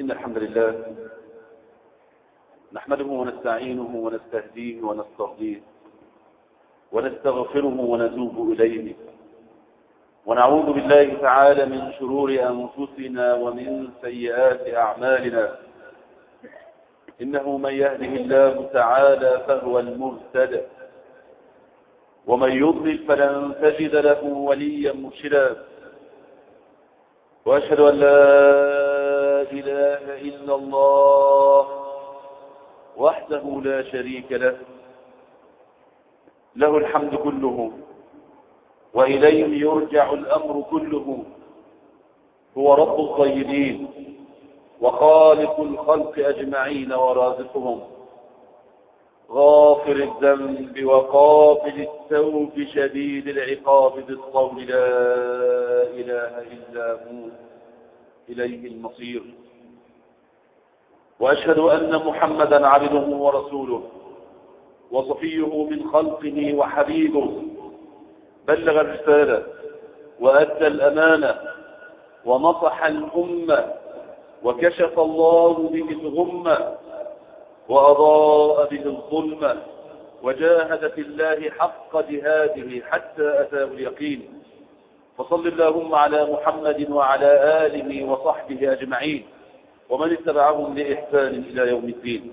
إن الحمد لله نحمده ونستعينه ونستهديه ونسترضيه ونستغفره ونتوب إليه. ونعوذ بالله تعالى من شرور أنفسنا ومن سيئات أعمالنا. إنه من يهده الله تعالى فهو المهتد. ومن يضلل فلن تجد له وليا مرشدا. وأشهد أن لا إله إلا الله وحده لا شريك له. له الحمد كله. وإليه يرجع الأمر كله. هو رب الطيبين وخالق الخلق أجمعين ورازقهم. غافر الذنب وقابل التوب شديد العقاب بالقول لا إله إلا هو إليه المصير. وأشهد أن محمدا عبده ورسوله وصفيه من خلقه وحبيبه. بلغ الرسالة وأدى الأمانة ونصح الأمة وكشف الله به الغمة وأضاء به الظلمة وجاهد في الله حق جهاده حتى أتاه اليقين. فصل اللهم على محمد وعلى آله وصحبه أجمعين. ومن اتبعهم بإحسان إلى يوم الدين.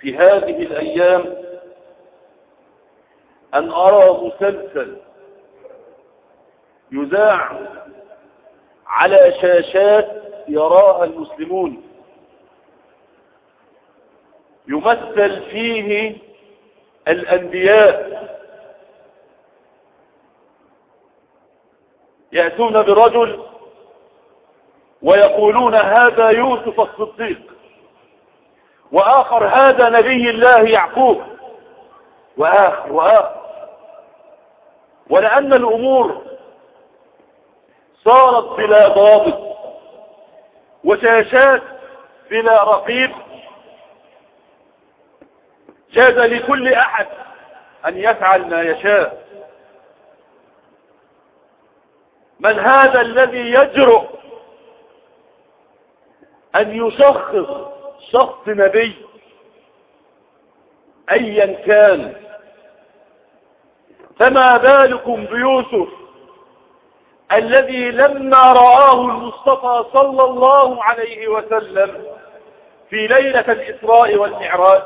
في هذه الأيام أن أرى مسلسل يذاع على شاشات يراها المسلمون. يمثل فيه الأنبياء. يأتون برجل ويقولون هذا يوسف الصديق. وآخر هذا نبي الله يعقوب. وآخر وآخر. ولأن الأمور صارت بلا ضابط وشاشات بلا رقيب جاز لكل أحد أن يفعل ما يشاء. من هذا الذي يجرؤ أن يشخص شخص نبي أيا كان. فما بالكم بيوسف الذي لما رآه المصطفى صلى الله عليه وسلم في ليلة الإسراء والمعراج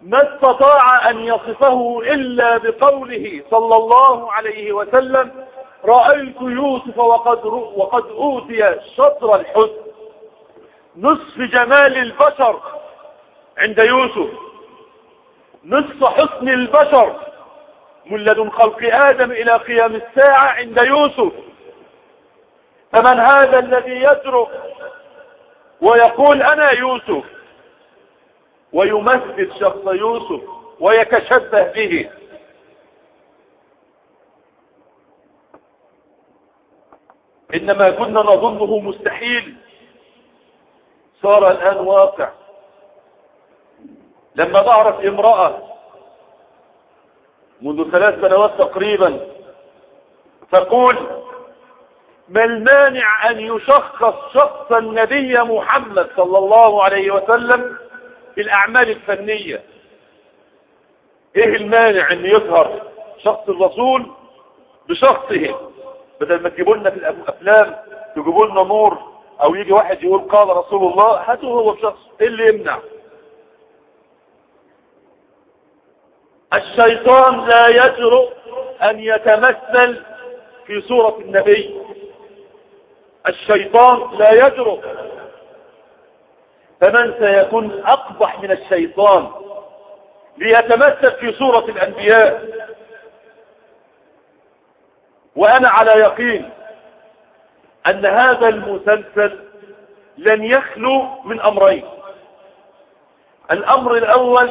ما استطاع أن يصفه إلا بقوله صلى الله عليه وسلم رأيت يوسف وقد, وقد أوتي شطر الحسن. نصف جمال البشر عند يوسف نصف حسن البشر من لدن خلق آدم إلى قيام الساعة عند يوسف. فمن هذا الذي يجرؤ ويقول أنا يوسف؟ ويمثل شخص يوسف ويتشبه به. إنما كنا نظنه مستحيل. صار الآن واقع. لما بعرف امرأة منذ ثلاث سنوات تقريبا تقول ما المانع أن يشخص شخص النبي محمد صلى الله عليه وسلم الأعمال الفنية؟ إيه المانع أن يظهر شخص الرسول بشخصه؟ بدل ما تجيبوا لنا في الأفلام تجيبوا لنا نور أو يجي واحد يقول قال رسول الله هاته هو بشخصه إيه اللي يمنع. الشيطان لا يجرؤ أن يتمثل في صورة النبي. الشيطان لا يجرؤ. فمن سيكون أقبح من الشيطان ليتمثل في صورة الأنبياء؟ وأنا على يقين أن هذا المسلسل لن يخلو من أمرين. الأمر الأول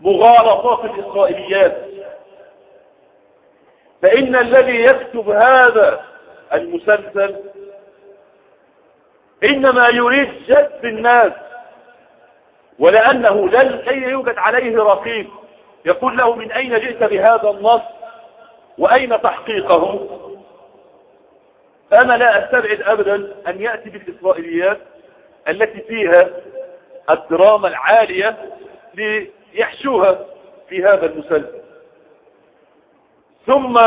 مغالطات الإسرائيليات. فإن الذي يكتب هذا المسلسل إنما يريد جذب الناس ولأنه لن يوجد عليه رقيب يقول له من أين جئت بهذا النص؟ وأين تحقيقه؟ فأنا لا أستبعد أبدا أن يأتي بالإسرائيليات التي فيها الدراما العالية ليحشوها في هذا المسلسل. ثم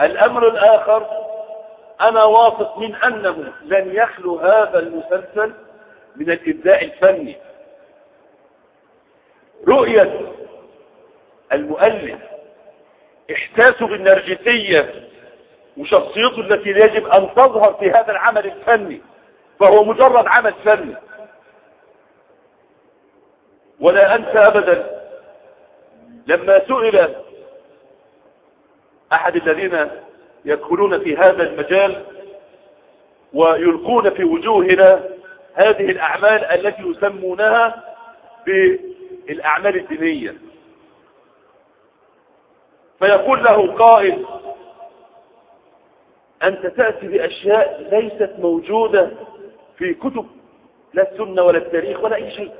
الأمر الآخر أنا واثق من أنه لن يخلو هذا المسلسل من الإبداع الفني. رؤية المؤلف إحساسه بالنرجسية وشخصيته التي يجب أن تظهر في هذا العمل الفني فهو مجرد عمل فني. ولا أنسى أبدا لما سئل أحد الذين يدخلون في هذا المجال ويلقون في وجوهنا هذه الأعمال التي يسمونها بالأعمال الدينية. فيقول له قائل أنت تأتي بأشياء ليست موجودة في كتب لا السنة ولا التاريخ ولا أي شيء.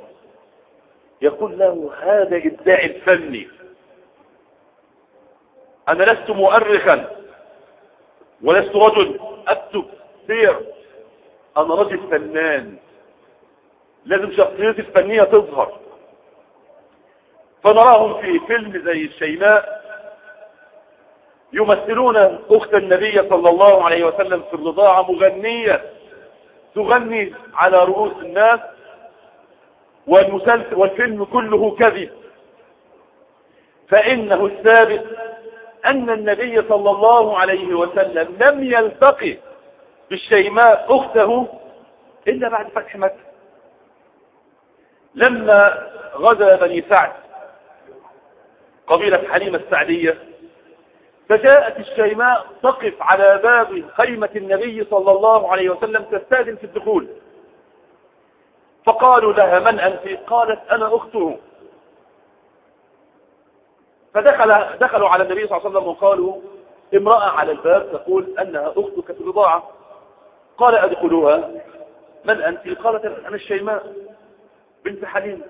يقول له هذا إبداع الفني أنا لست مؤرخا ولست رجل أكتب سير. أنا رجل فنان. لازم شخصيتي الفنية تظهر. فنراهم في فيلم زي الشيماء. يمثلون أخت النبي صلى الله عليه وسلم في الرضاعة مغنية تغني على رؤوس الناس والفيلم كله كذب. فإنه الثابت أن النبي صلى الله عليه وسلم لم يلتقي بالشيماء أخته إلا بعد فتح مكة. لما غزا بني سعد قبيلة حليمة السعدية فجاءت الشيماء تقف على باب خيمة النبي صلى الله عليه وسلم تستأذن في الدخول. فقالوا لها من أنت؟ قالت أنا أخته. فدخل دخلوا على النبي صلى الله عليه وسلم وقالوا امرأة على الباب تقول أنها أختك في الرضاعة قال أدخلوها. من أنت؟ قالت أنا الشيماء بنت حليم.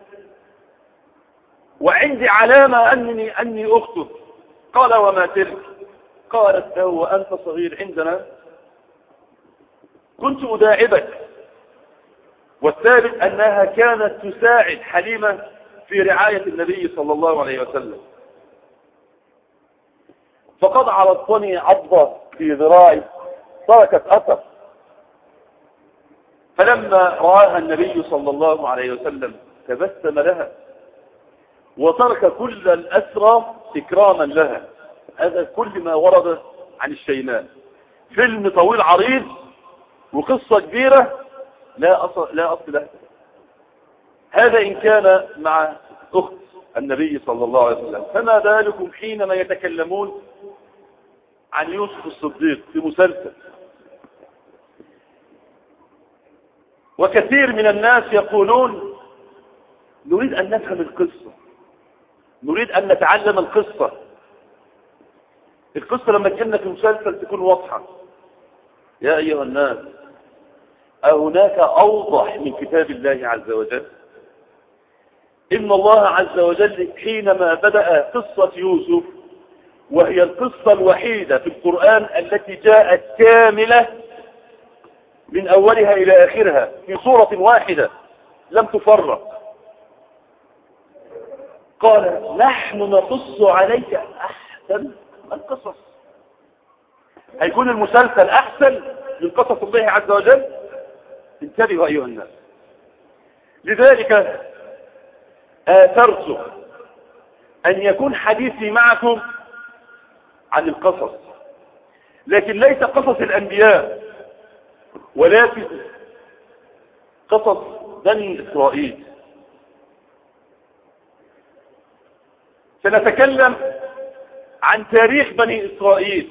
وعندي علامة أنني أني أختك قال وما تلك؟ قالت له وأنت صغير عندنا كنت أداعبك. والثالث أنها كانت تساعد حليمة في رعاية النبي صلى الله عليه وسلم. فقد عرضتني عضة في ذراعي تركت أثر. فلما رآها النبي صلى الله عليه وسلم تبسم لها وترك كل الأسرى إكراما لها. هذا كل ما ورد عن الشيماء. فيلم طويل عريض وقصة كبيرة لا أصل, لا أصل له. هذا إن كان مع أخت النبي صلى الله عليه وسلم. فما بالكم حينما يتكلمون عن يوسف الصديق في مسلسل؟ وكثير من الناس يقولون نريد أن نفهم القصة. نريد أن نتعلم القصة. القصة لما تجينا في مسلسل تكون واضحة. يا أيها الناس أهناك أوضح من كتاب الله عز وجل؟ إن الله عز وجل حينما بدأ قصة يوسف وهي القصة الوحيدة في القرآن التي جاءت كاملة من أولها إلى آخرها في صورة واحدة لم تفرق. قال نحن نقص عليك أحسن القصص. هيكون المسلسل أحسن من قصص الله عز وجل؟ انتبهوا أيها الناس. لذلك آثرت أن يكون حديثي معكم عن القصص. لكن ليس قصص الأنبياء ولكن قصص بني إسرائيل. سنتكلم عن تاريخ بني إسرائيل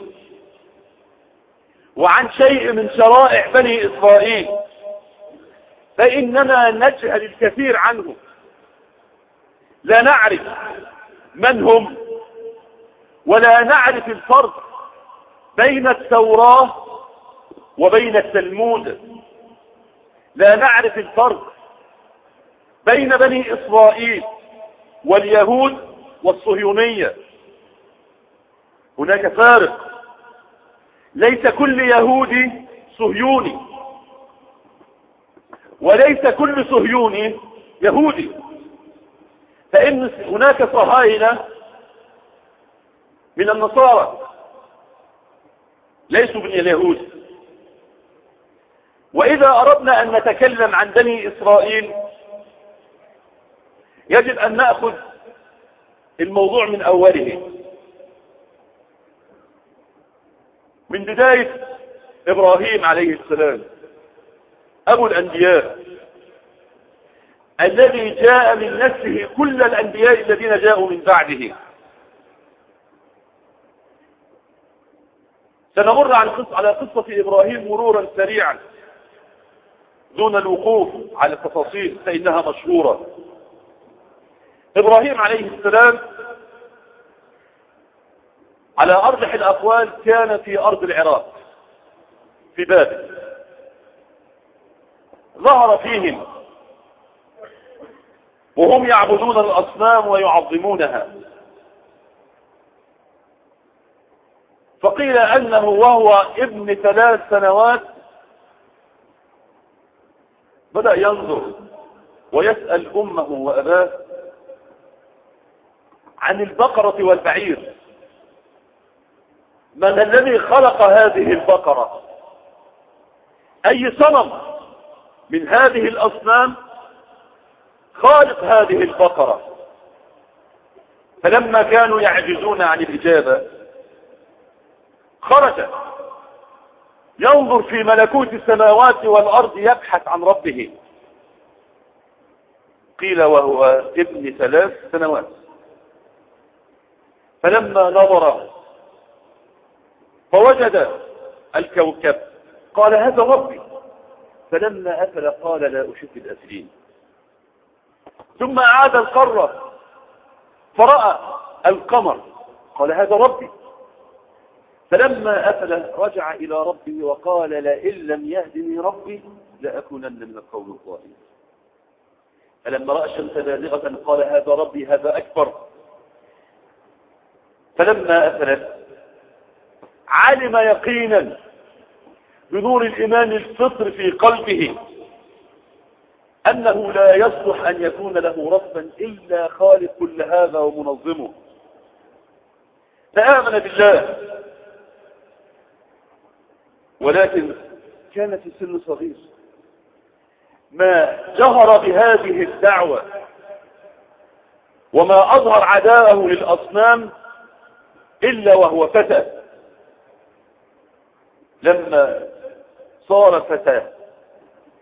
وعن شيء من شرائع بني إسرائيل. فإننا نجهل الكثير عنهم. لا نعرف من هم ولا نعرف الفرق بين التوراة وبين التلمود. لا نعرف الفرق بين بني إسرائيل واليهود والصهيونية. هناك فارق. ليس كل يهودي صهيوني. وليس كل صهيوني يهودي. فإن هناك صهاينة من النصارى. ليسوا من اليهود. وإذا أردنا أن نتكلم عن بني إسرائيل يجب أن نأخذ الموضوع من أوله. من بداية إبراهيم عليه السلام أبو الأنبياء الذي جاء من نفسه كل الأنبياء الذين جاءوا من بعده. سنمر على قصة إبراهيم مرورا سريعا دون الوقوف على التفاصيل فإنها مشهورة. إبراهيم عليه السلام على أرجح الأقوال كان في أرض العراق في بابل. ظهر فيهم وهم يعبدون الأصنام ويعظمونها. فقيل أنه وهو ابن ثلاث سنوات بدأ ينظر ويسأل أمه وأباه عن البقرة والبعير. من الذي خلق هذه البقرة؟ أي صنم من هذه الأصنام خالق هذه البقرة؟ فلما كانوا يعجزون عن الإجابة خرج. ينظر في ملكوت السماوات والأرض يبحث عن ربه. قيل وهو ابن ثلاث سنوات. فلما نظر فوجد الكوكب. قال هذا ربي. فلما أفل قال لا أشك الأسلين ثم أعاد القرة فرأى القمر. قال هذا ربي. فلما أفل رجع إلى ربه وقال لئن لم يهدني ربي لأكونن من القوم الظالمين. فلما رأى الشمس بازغة قال هذا ربي هذا أكبر. فلما أفلت علم يقينا بنور الإيمان الفطر في قلبه أنه لا يصلح أن يكون له ربا إلا خالق كل هذا ومنظمه. فآمن بالله. ولكن كان في سن صغير. ما جهر بهذه الدعوة وما أظهر عداءه للأصنام إلا وهو فتى. لما صار فتى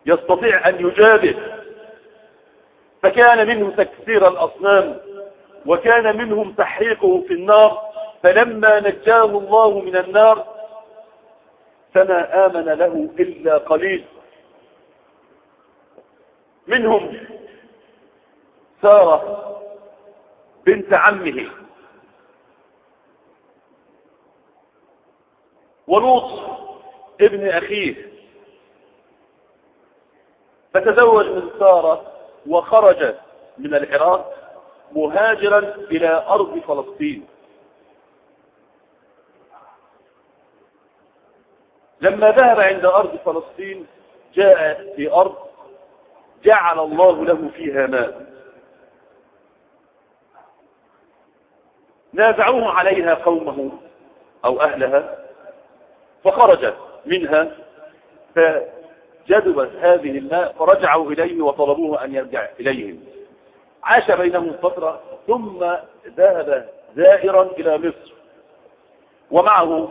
يستطيع أن يجابه. فكان منه تكسير الأصنام وكان منهم تحريقه في النار فلما نجاه الله من النار فما آمن له إلا قليل. منهم سارة بنت عمه. ولوط ابن أخيه. فتزوج من سارة وخرج من العراق مهاجرا إلى أرض فلسطين. لما ذهب عند أرض فلسطين جاء في أرض جعل الله له فيها ماء. نازعوه عليها قومه أو أهلها فخرج. منها فجذبت هذه الماء فرجعوا إليه وطلبوه أن يرجع إليهم عاش بينهم فترة ثم ذهب زائرا إلى مصر. ومعه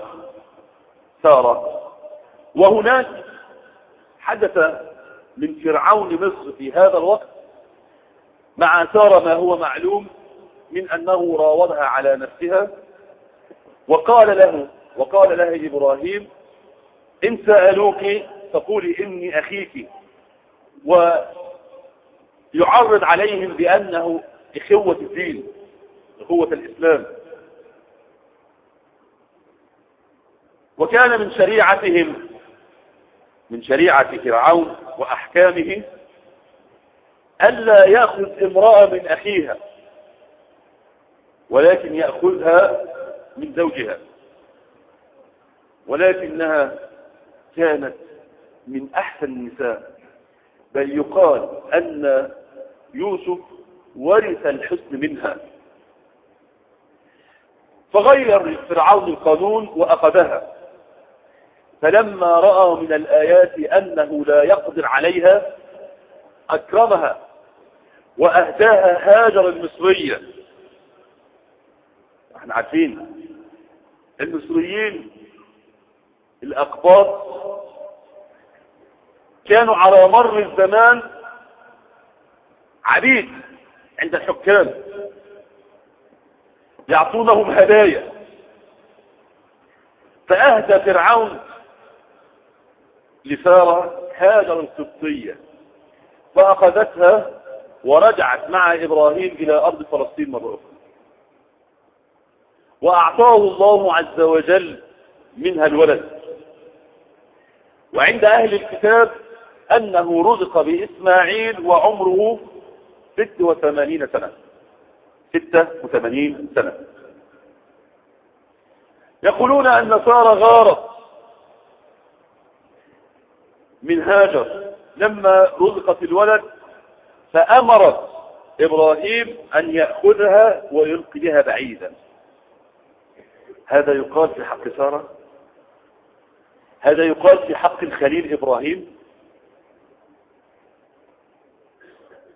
سارة. وهناك حدث من فرعون مصر في هذا الوقت. مع سارة ما هو معلوم من أنه راودها على نفسها. وقال له وقال لها إبراهيم إن سألوك فقولي إني أخيك ويعرض عليهم بأنه إخوة الدين إخوة الإسلام. وكان من شريعتهم من شريعة فرعون وأحكامه ألا يأخذ امرأة من أخيها ولكن يأخذها من زوجها ولكنها كانت من أحسن النساء بل يقال أن يوسف ورث الحسن منها. فغير فرعون القانون وأخذها. فلما رأى من الآيات أنه لا يقدر عليها أكرمها وأهداها هاجر المصرية. إحنا عارفين المصريين الأقباط كانوا على مر الزمان عبيد عند الحكام يعطونهم هدايا. فأهدى فرعون لسارة هاجر القبطية فأخذتها ورجعت مع إبراهيم إلى أرض فلسطين مرة أخرى. وأعطاه الله عز وجل منها الولد. وعند أهل الكتاب أنه رزق بإسماعيل وعمره 86 سنة. 86 سنة. يقولون أن سارة غارت من هاجر لما رزقت الولد فأمرت إبراهيم أن يأخذها ويلقي بها بعيدا. هذا يقال في حق سارة؟ هذا يقال في حق الخليل إبراهيم؟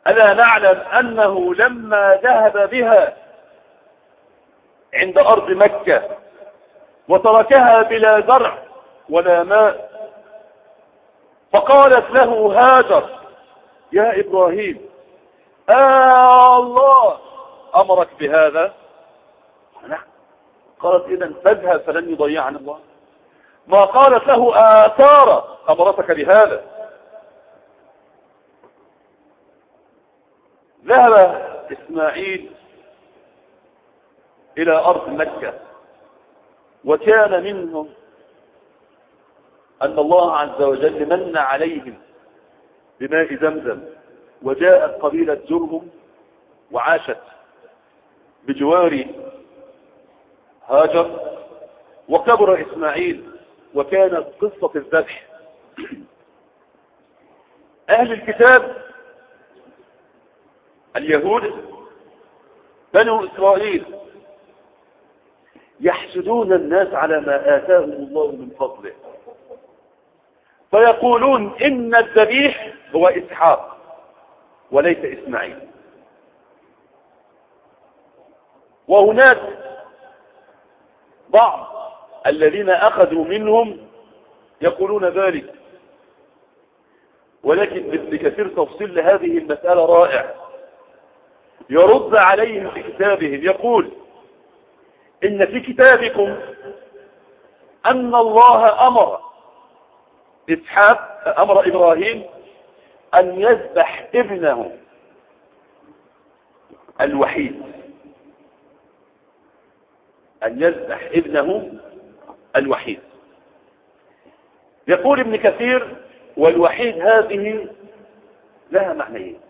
ألا نعلم أنه لما ذهب بها عند أرض مكة وتركها بلا زرع ولا ماء فقالت له هاجر يا إبراهيم آه الله أمرك بهذا؟ نعم. قالت إذا فاذهب فلن يضيعنا الله. ما قالت له آثار أمرتك بهذا؟ ذهب إسماعيل إلى أرض مكة وكان منهم أن الله عز وجل من عليهم بماء زمزم وجاءت قبيلة جرهم وعاشت بجوار هاجر وكبر إسماعيل وكانت قصة الذبح. أهل الكتاب اليهود بنو إسرائيل يحسدون الناس على ما آتاهم الله من فضله. فيقولون إن الذبيح هو إسحاق وليس إسماعيل. وهناك بعض الذين أخذوا منهم يقولون ذلك. ولكن ابن كثير تفصيل لهذه المسألة رائع. يرد عليهم في كتابهم يقول إن في كتابكم أن الله أمر إسحاق أمر إبراهيم أن يذبح ابنه الوحيد. أن يذبح ابنه الوحيد. يقول ابن كثير والوحيد هذه لها معنيين.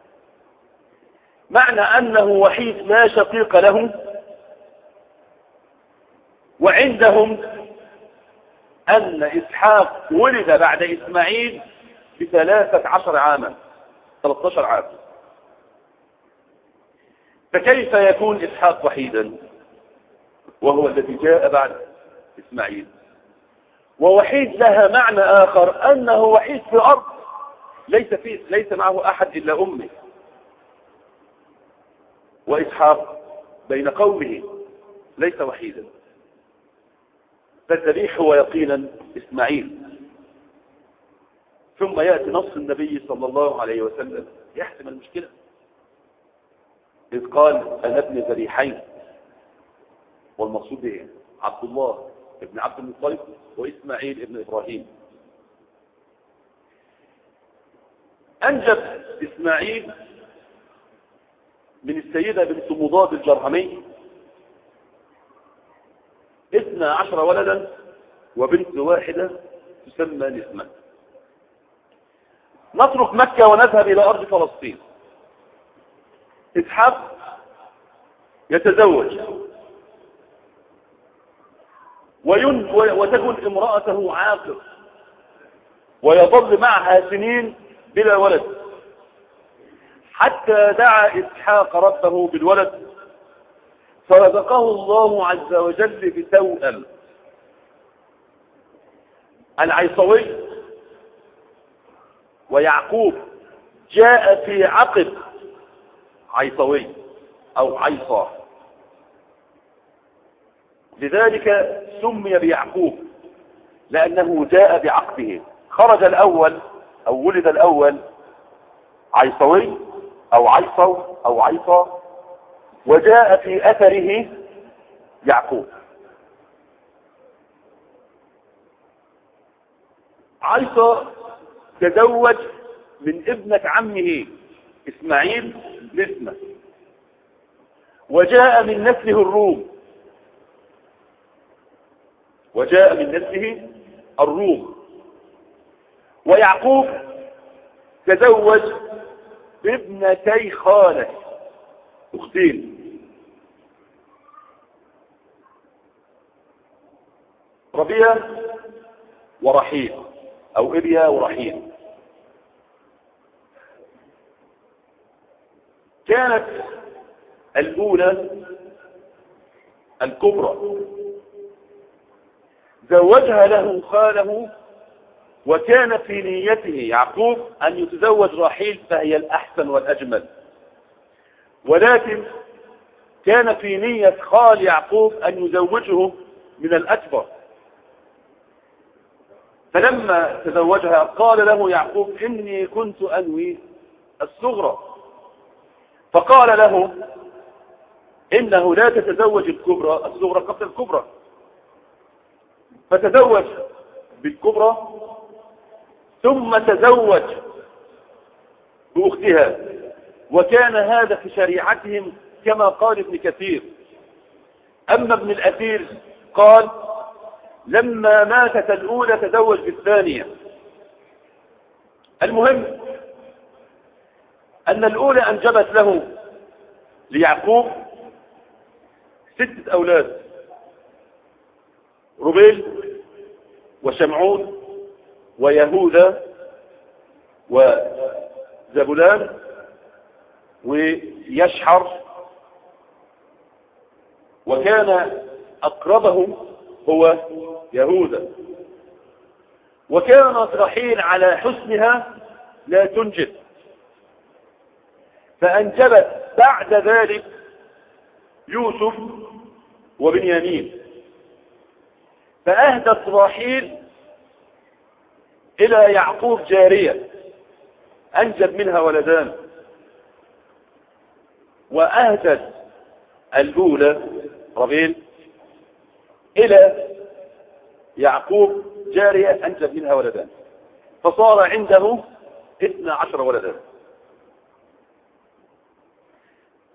معنى أنه وحيد لا شقيق له وعندهم أن إسحاق ولد بعد إسماعيل بثلاثة عشر عاما 13 عام. فكيف يكون إسحاق وحيدا؟ وهو الذي جاء بعد إسماعيل. ووحيد لها معنى آخر أنه وحيد في الأرض ليس, فيه ليس معه أحد إلا أمه. وإسحاق بين قومه ليس وحيدا. فالذبيح هو يقينا إسماعيل. ثم يأتي نص النبي صلى الله عليه وسلم. يحسم المشكلة. إذ قال أنا ابن ذبيحين. والمقصود به عبد الله ابن عبد المطلب وإسماعيل ابن إبراهيم. أنجب إسماعيل من السيدة بنت مضاد الجرهمي اثنى عشر ولدا وبنت واحدة تسمى نسمة. نترك مكة ونذهب إلى أرض فلسطين. إسحاق يتزوج. وين وتكن امرأته عاقر. ويظل معها سنين بلا ولد. حتى دعا إسحاق ربه بالولد فرزقه الله عز وجل بتوأم. العيصوي ويعقوب جاء في عقب عيصوي أو عيصى لذلك سمي بيعقوب لأنه جاء بعقبه. خرج الأول أو ولد الأول عيصوي أو عيصو أو عيصى وجاء في أثره يعقوب. عيصى تزوج من ابنة عمه إسماعيل نسمة وجاء من نسله الروم. وجاء من نسله الروم. ويعقوب تزوج بابنتي خالة أختين. ربيع ورحيل أو إبيا ورحيل. كانت الأولى الكبرى. زوجها له خاله وكان في نيته يعقوب أن يتزوج رحيل فهي الأحسن والأجمل. ولكن كان في نية خال يعقوب أن يزوجه من الأكبر. فلما تزوجها قال له يعقوب إني كنت أنوي الصغرى. فقال له إنه لا تتزوج الكبرى الصغرى قبل الكبرى. فتزوج بالكبرى ثم تزوج بأختها وكان هذا في شريعتهم كما قال ابن كثير. أما ابن الأثير قال لما ماتت الأولى تزوج بالثانية. المهم أن الأولى أنجبت له ليعقوب ستة أولاد ربيل وشمعون. ويهوذا وزبلان ويشحر. وكان أقربهم هو يهوذا وكانت رحيل على حسنها لا تنجب فأنجبت بعد ذلك يوسف وبنيامين. فأهدت راحيل إلى يعقوب جارية أنجب منها ولدان. وأهدت الأولى ربيل إلى يعقوب جارية أنجب منها ولدان. فصار عنده اثنى عشر ولدا.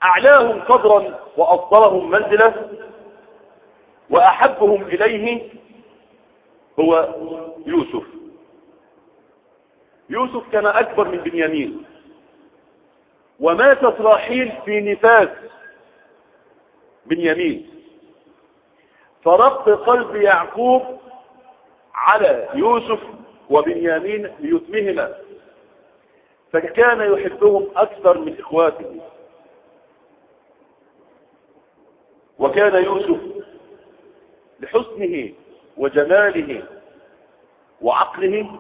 أعلاهم قدرا وأفضلهم منزلة وأحبهم إليه هو يوسف. يوسف كان أكبر من بنيامين. وماتت راحيل في نفاس بنيامين. فرق قلب يعقوب على يوسف وبنيامين ليتمهما. فكان يحبهم أكثر من إخواته. وكان يوسف لحسنه وجماله وعقله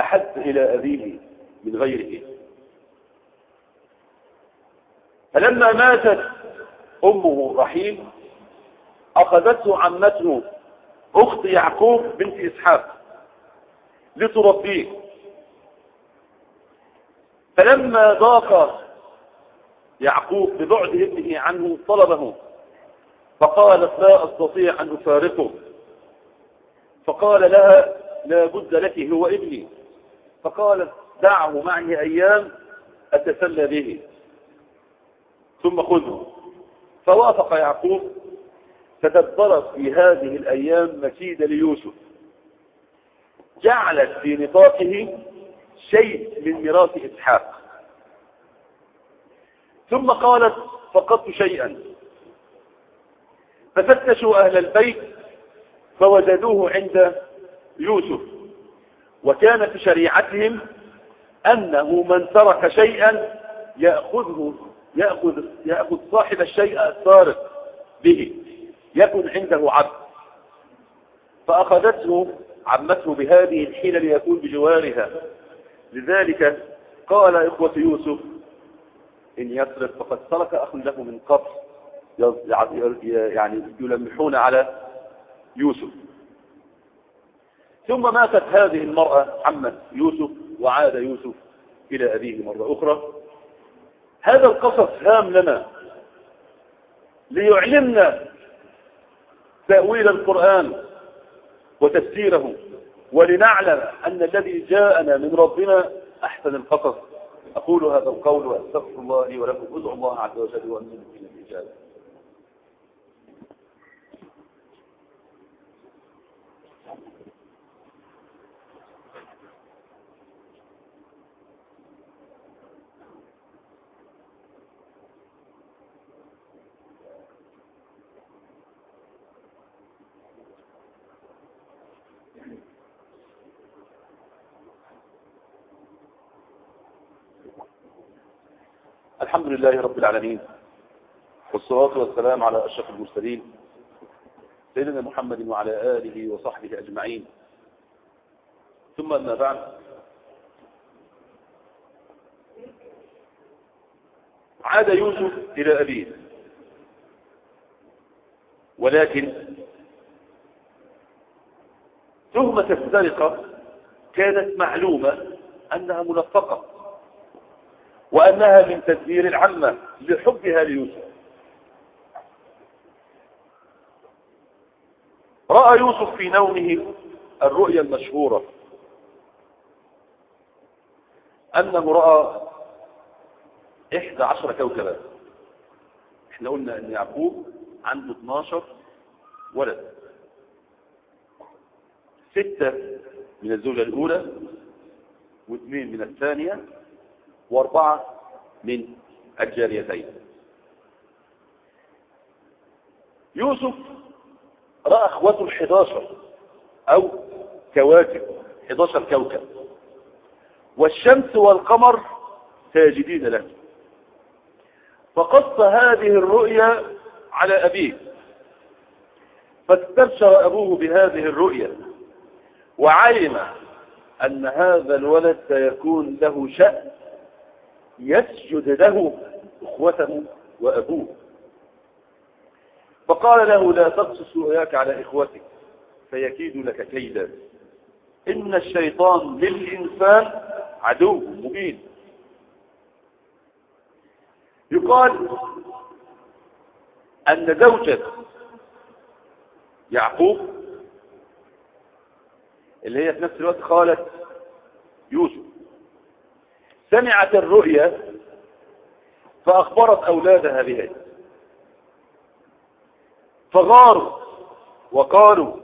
أحد إلى أبيه من غيره. فلما ماتت أمه رحيل أخذته عمته أخت يعقوب بنت إسحاق لتربيه. فلما ضاق يعقوب ببعد ابنه عنه طلبه فقالت لا أستطيع أن أفارقه. فقال لها لا بد لك هو ابني. فقالت دعه معي أيام أتسلى به. ثم خذه. فوافق يعقوب تدبرت في هذه الأيام مكيدة ليوسف. جعلت في نطاقه شيء من ميراث إسحاق. ثم قالت فقدت شيئا. ففتشوا أهل البيت فوجدوه عند يوسف. وكان في شريعتهم أنه من ترك شيئا يأخذه يأخذ, يأخذ صاحب الشيء السارق به يكن عنده عبد. فأخذته عمته بهذه الحيلة ليكون بجوارها. لذلك قال إخوة يوسف إن يسرق فقد سرق أخ له من قبل يعني يلمحون على يوسف. ثم ماتت هذه المرأة عمة يوسف وعاد يوسف إلى أبيه مرة أخرى. هذا القصص هام لنا ليعلمنا تأويل القرآن وتفسيره ولنعلم أن الذي جاءنا من ربنا أحسن القصص. أقول هذا القول وأستغفر الله لي ولكم. ادعوا الله عز وجل وأنزل في الإجابة الحمد لله رب العالمين. والصلاة والسلام على أشرف المرسلين. سيدنا محمد وعلى آله وصحبه أجمعين. ثم أما بعد. عاد يوسف إلى أبيه. ولكن تهمة السرقة كانت معلومة أنها منفقة وأنها من تدبير العمة لحبها ليوسف. رأى يوسف في نومه الرؤيا المشهورة. أنه رأى إحدى عشر كوكبا. إحنا قلنا أن يعقوب عنده 12 ولد. ستة من الزوجة الأولى واثنين من الثانية. واربعة من الجاريتين. يوسف رأى اخوته الحداشر أو كواكب حداشر كوكب. والشمس والقمر ساجدين له. فقص هذه الرؤيا على أبيه. فاستبشر أبوه بهذه الرؤيا. وعلم أن هذا الولد سيكون له شأن. يسجد له إخوته وأبوه. فقال له لا تقصص رؤياك على إخوتك فيكيد لك كيدا. إن الشيطان للإنسان عدو مبين. يقال أن زوجة يعقوب اللي هي في نفس الوقت قالت يوسف سمعت الرؤيا فأخبرت أولادها بها. فغاروا وقالوا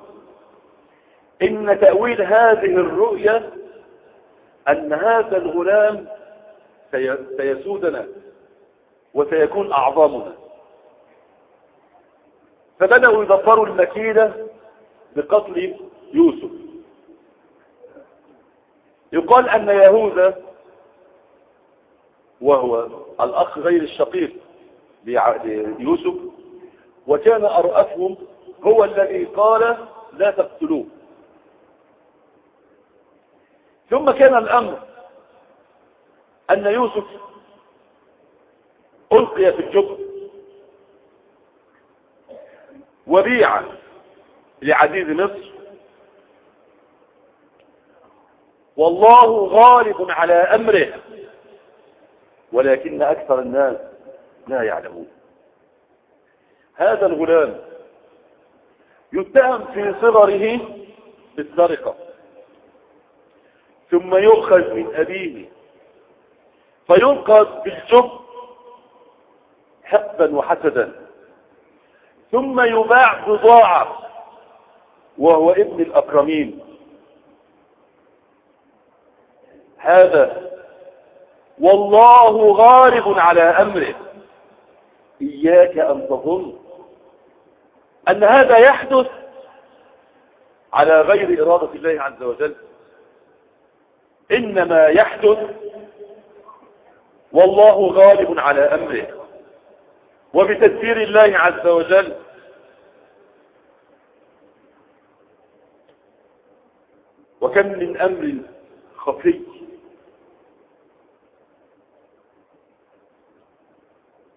إن تأويل هذه الرؤيا أن هذا الغلام سيسودنا وسيكون أعظامنا فبدأوا يدبروا المكيدة بقتل يوسف. يقال أن يهوذا وهو الأخ غير الشقيق ليوسف وكان أرأفهم هو الذي قال لا تقتلوه. ثم كان الأمر أن يوسف ألقي في الجب وبيع لعزيز مصر. والله غالب على أمره. ولكن أكثر الناس لا يعلمون. هذا الغلام يتهم في صغره بالسرقة ثم يؤخذ من أبيه فينقذ بالجب حقا وحسدا ثم يباع بضاعة وهو ابن الأكرمين. هذا والله غالب على أمره. إياك أن تظن أن هذا يحدث على غير إرادة الله عز وجل. إنما يحدث والله غالب على أمره. وبتدبير الله عز وجل وكم من أمر خفي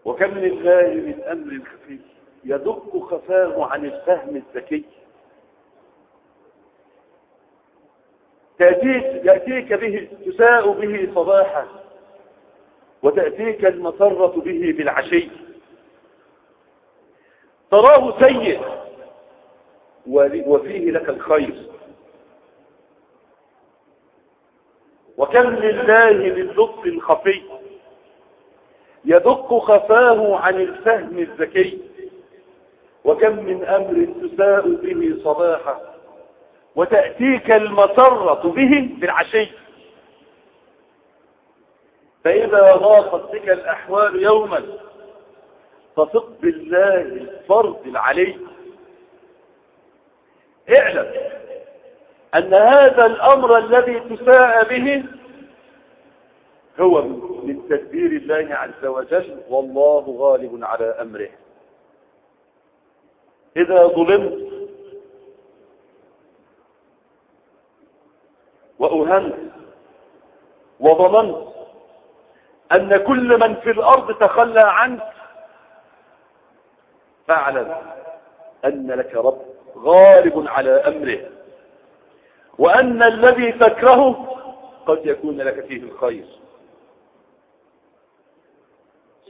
وكم لله من أمر خفي يدق خفاه عن الفهم الذكي. تأتيك يأتيك به تساء به صباحا وتأتيك المسرة به بالعشي. تراه سيء وفيه لك الخير. وكم لله من لطف خفي يدق خفاه عن الفهم الذكي. وكم من أمر تساء به صباحا وتأتيك المسرة به بالعشي فإذا ضاقت بك الأحوال يوما فثق بالله الفرد العلي. اعلم أن هذا الأمر الذي تساء به هو من تدبير الله عز وجل والله غالب على أمره. إذا ظلمت وأهنت وظننت أن كل من في الأرض تخلى عنك فاعلم أن لك رب غالب على أمره وأن الذي تكرهه قد يكون لك فيه الخير.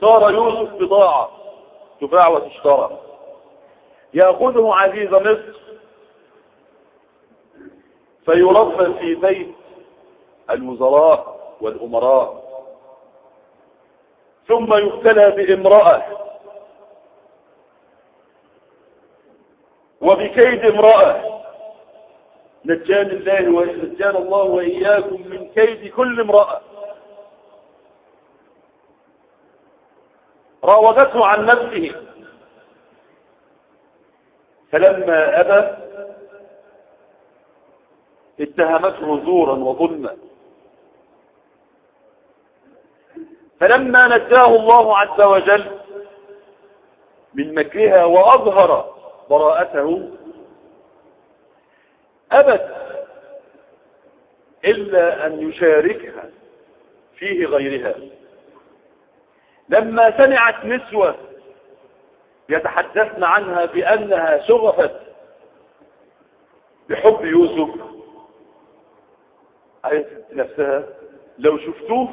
صار يوسف بضاعة. تباع وتشترى. يأخذه عزيز مصر. فيربى في بيت الوزراء والأمراء. ثم يبتلى بامرأة. وبكيد امرأة. نجان الله ونجان الله وإياكم من كيد كل امرأة. راودته عن نفسه. فلما أبى اتهمته زورا وظلما. فلما نجاه الله عز وجل من مكرها وأظهر براءته أبت إلا أن يشاركها فيه غيرها. لما سمعت نسوة يتحدثن عنها بأنها شغفت بحب يوسف عرفت نفسها؟ لو شفتوه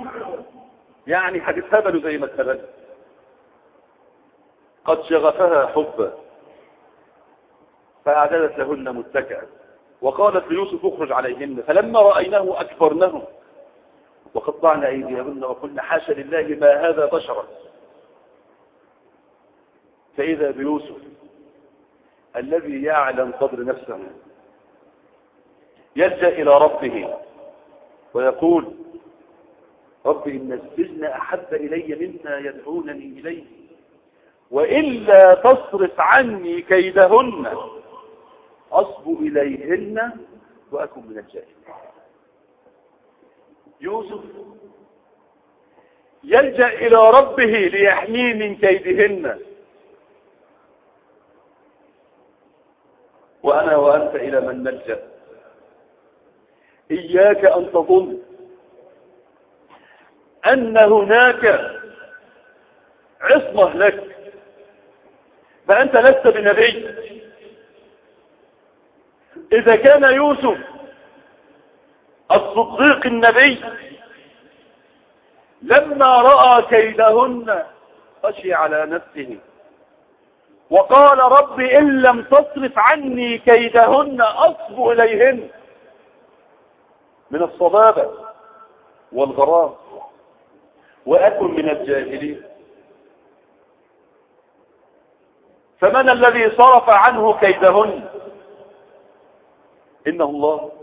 يعني هتتهبلوا زي ما اتهبلوا قد شغفها حبا فأعددت لهن متكئا. وقالت ليوسف اخرج عليهن فلما رأيناه أكبرنه. وقطعنا أيديهن وقلنا حاشا لله ما هذا بشرا. فإذا بيوسف الذي يعلم قدر نفسه يلجأ إلى ربه ويقول رب إن السجن أحب إلي مما يدعونني إليه وإلا تصرف عني كيدهن أصب إليهن وأكن من الجاهلين. يوسف يلجأ إلى ربه ليحميه من كيدهن. وأنا وأنت إلى من نلجأ. إياك أن تظن أن هناك عصمة لك فأنت لست بنبي. إذا كان يوسف الصديق النبي. لما رأى كيدهن خشي على نفسه. وقال رب إن لم تصرف عني كيدهن أصب إليهن. من الصبابة والغرام وأكن من الجاهلين. فمن الذي صرف عنه كيدهن؟ إنه الله.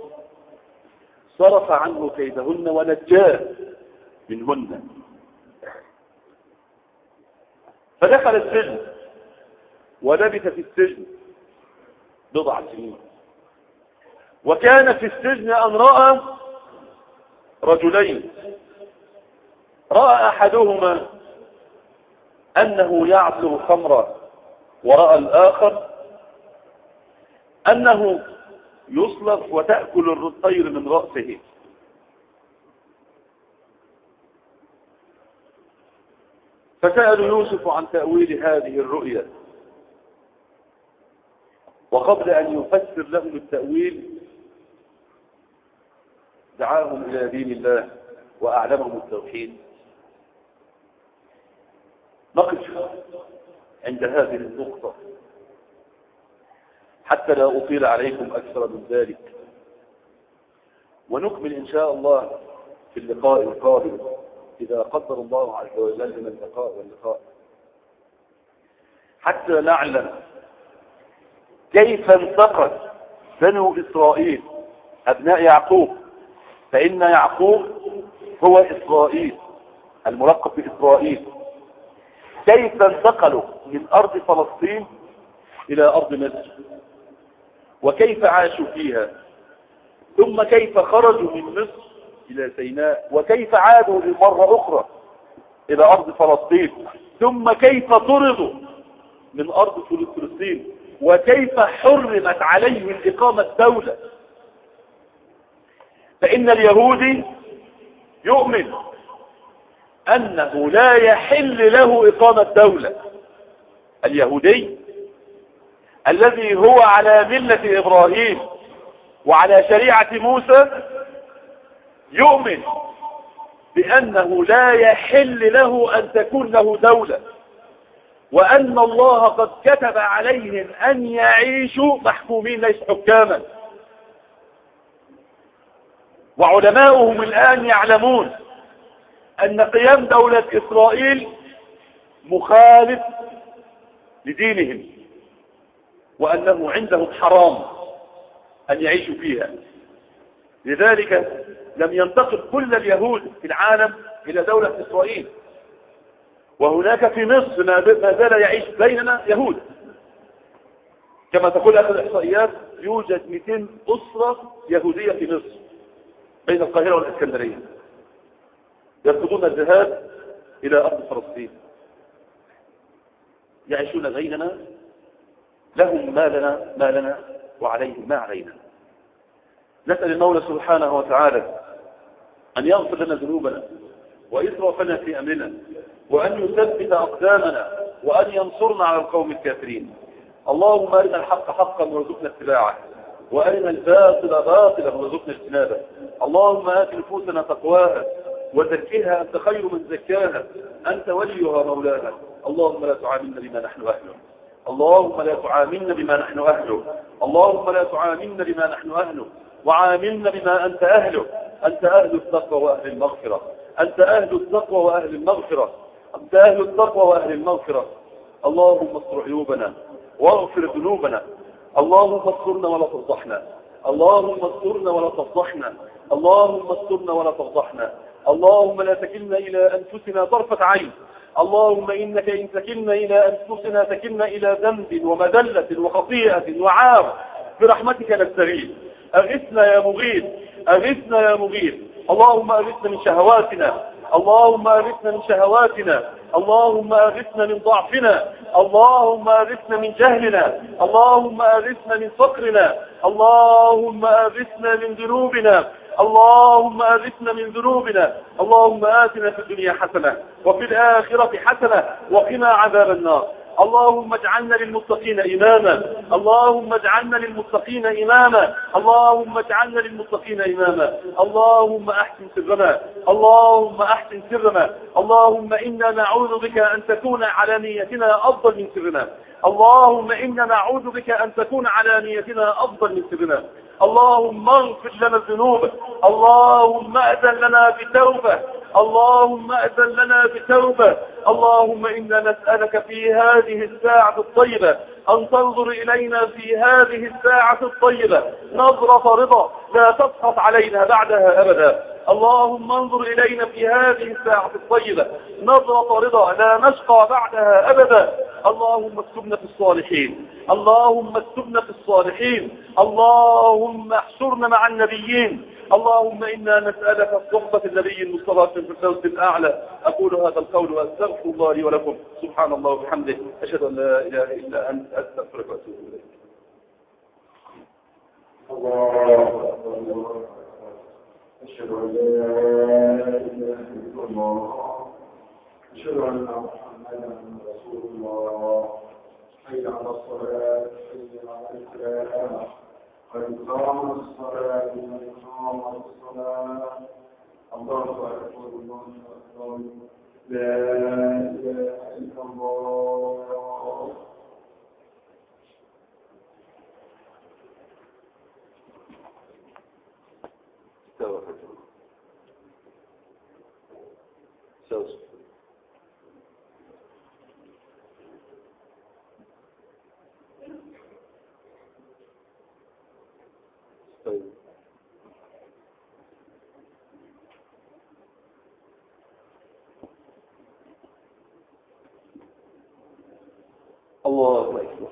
صرف عنه كيدهن ونجاه منهن. فدخل السجن ولبث في السجن بضع سنين. وكان في السجن أن رأى رجلين. رأى أحدهما أنه يعصر خمرا ورأى الآخر أنه يصلف وتأكل الطير من رأسه. فسأل يوسف عن تأويل هذه الرؤيا. وقبل أن يفسر لهم التأويل دعاهم إلى دين الله وأعلمهم التوحيد. نقف عند هذه النقطة. حتى لا أطيل عليكم أكثر من ذلك. ونكمل إن شاء الله في اللقاء القادم إذا قدر الله عز وجل من اللقاء واللقاء. حتى نعلم كيف انتقل بنو إسرائيل أبناء يعقوب فإن يعقوب هو إسرائيل الملقب بإسرائيل. كيف انتقلوا من أرض فلسطين إلى أرض مصر؟ وكيف عاشوا فيها؟ ثم كيف خرجوا من مصر إلى سيناء؟ وكيف عادوا مرة أخرى إلى أرض فلسطين؟ ثم كيف طردوا من أرض فلسطين؟ وكيف حرمت عليهم إقامة دولة؟ فإن اليهودي يؤمن أنه لا يحل له إقامة دولة. اليهودي الذي هو على ملة إبراهيم وعلى شريعة موسى يؤمن بأنه لا يحل له أن تكون له دولة وأن الله قد كتب عليهم أن يعيشوا محكومين ليس حكاما. وعلماؤهم الآن يعلمون أن قيام دولة إسرائيل مخالف لدينهم. وأنه عندهم حرام أن يعيشوا فيها. لذلك لم ينتقل كل اليهود في العالم إلى دولة إسرائيل. وهناك في مصر ما زال يعيش بيننا يهود. كما تقول أخذ الإحصائيات يوجد 200 أسرة يهودية في مصر بين القاهرة والإسكندرية. يرفضون الذهاب إلى أرض فلسطين. يعيشون بيننا لهم ما لنا ما لنا وعليهم ما علينا. نسأل المولى سبحانه وتعالى أن يغفر لنا ذنوبنا وإسرافنا في أمرنا وأن يثبت أقدامنا وأن ينصرنا على القوم الكافرين. اللهم أرنا الحق حقا وارزقنا اتباعه وأرنا الباطل باطلا وارزقنا اجتنابه. اللهم آت نفوسنا تقواها وزكها أنت خير من زكاها أنت وليها مولاها. اللهم لا تعاملنا بما نحن أهله. اللهم لا تعاملنا بما نحن أهله. اللهم لا تعاملنا بما نحن أهله. وعاملنا بما أنت أهله. أنت أهل التقوى وأهل المغفرة. أنت أهل التقوى وأهل المغفرة. أنت أهل التقوى وأهل المغفرة. اللهم استر عيوبنا واغفر ذنوبنا. اللهم استرنا ولا تفضحنا. اللهم استرنا ولا تفضحنا. اللهم استرنا ولا تفضحنا. اللهم لا تكلنا إلى أنفسنا طرفة عين. اللهم إنك إن تكلنا إلى أنفسنا تكلنا إلى ذنب ومذلة وخطيئة وعار برحمتك نستغيث. أغثنا يا مغيث أغثنا يا مغيث. اللهم أغثنا من شهواتنا اللهم أغثنا من شهواتنا اللهم أغثنا من ضعفنا اللهم أغثنا من جهلنا اللهم أغثنا من فقرنا اللهم أغثنا من ذنوبنا. اللهم أغثنا من ذنوبنا اللهم آتنا في الدنيا حسنة وفي الآخرة حسنة وقنا عذاب النار. اللهم اجعلنا للمتقين إماما. اللهم اجعلنا للمتقين إماما. اللهم اجعلنا للمتقين إماما. اللهم أحسن سرنا. اللهم أحسن سرنا. اللهم إنا نعوذ بك أن تكون علانيتنا أفضل من سرنا. اللهم إنا نعوذ بك أن تكون علانيتنا أفضل من سرنا. اللهم اغفر لنا الذنوب اللهم أذن لنا بتوبة. اللهم أذن لنا بتوبة. اللهم إنا نسألك في هذه الساعة الطيبة أن تنظر إلينا في هذه الساعة الطيبة. نظرة رضا لا تسقط علينا بعدها أبدا. اللهم انظر إلينا في هذه الساعة الطيبة. نظرة رضا لا نشقى بعدها أبدا. اللهم اكتبنا في الصالحين. اللهم اكتبنا في الصالحين. اللهم احشرنا مع النبيين. اللهم إنا نسألك الصحبة النبي المصطفى في الفردوس الأعلى. أقول هذا القول وأستغفر الله لي ولكم. سبحان الله وبحمده. أشهد أن لا إله إلا أنت. أستغفرك وأتوب إليك. الله أشهد أن لا إله إلا الله أشهد أن محمدا رسول الله. حي على الصلاة حي على الفلاح قد قامت الصلاة قد قامت الصلاة. الله أكبر الله أكبر لا إله إلا الله استوى استوى طيب الله أكبر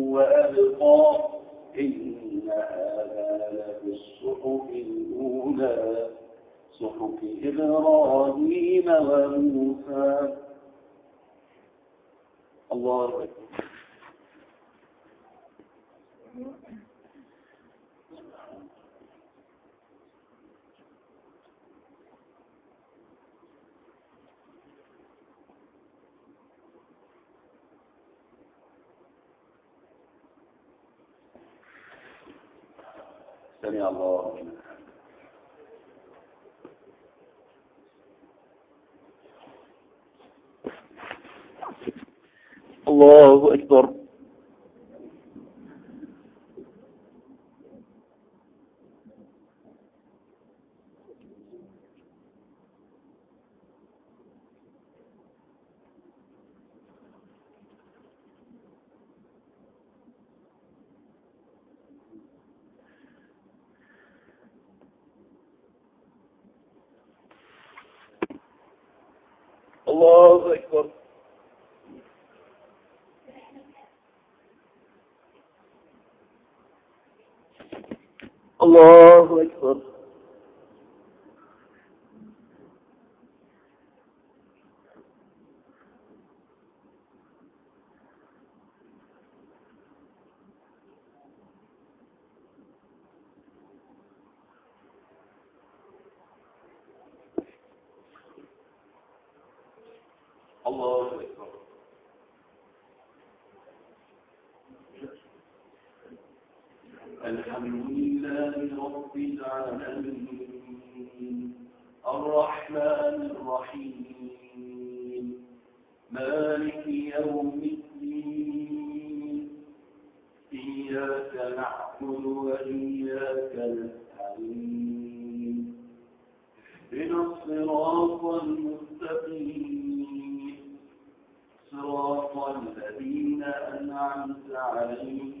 وأبقى. إن هذا الأولى. صحف إبراهيم وموسى. الله أكبر. ní àlọ́ ọ̀hún. الله أكبر الله أكبر الحمد لله رب العالمين. الرحمن الرحيم. مالك يوم الدين. إياك نعبد وإياك نستعين. اهدنا الصراط المستقيم. صراط الذين أنعمت عليهم.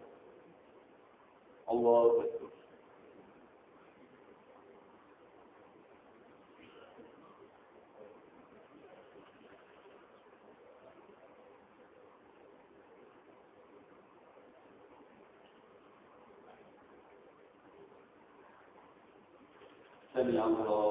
الله أكبر سمع الله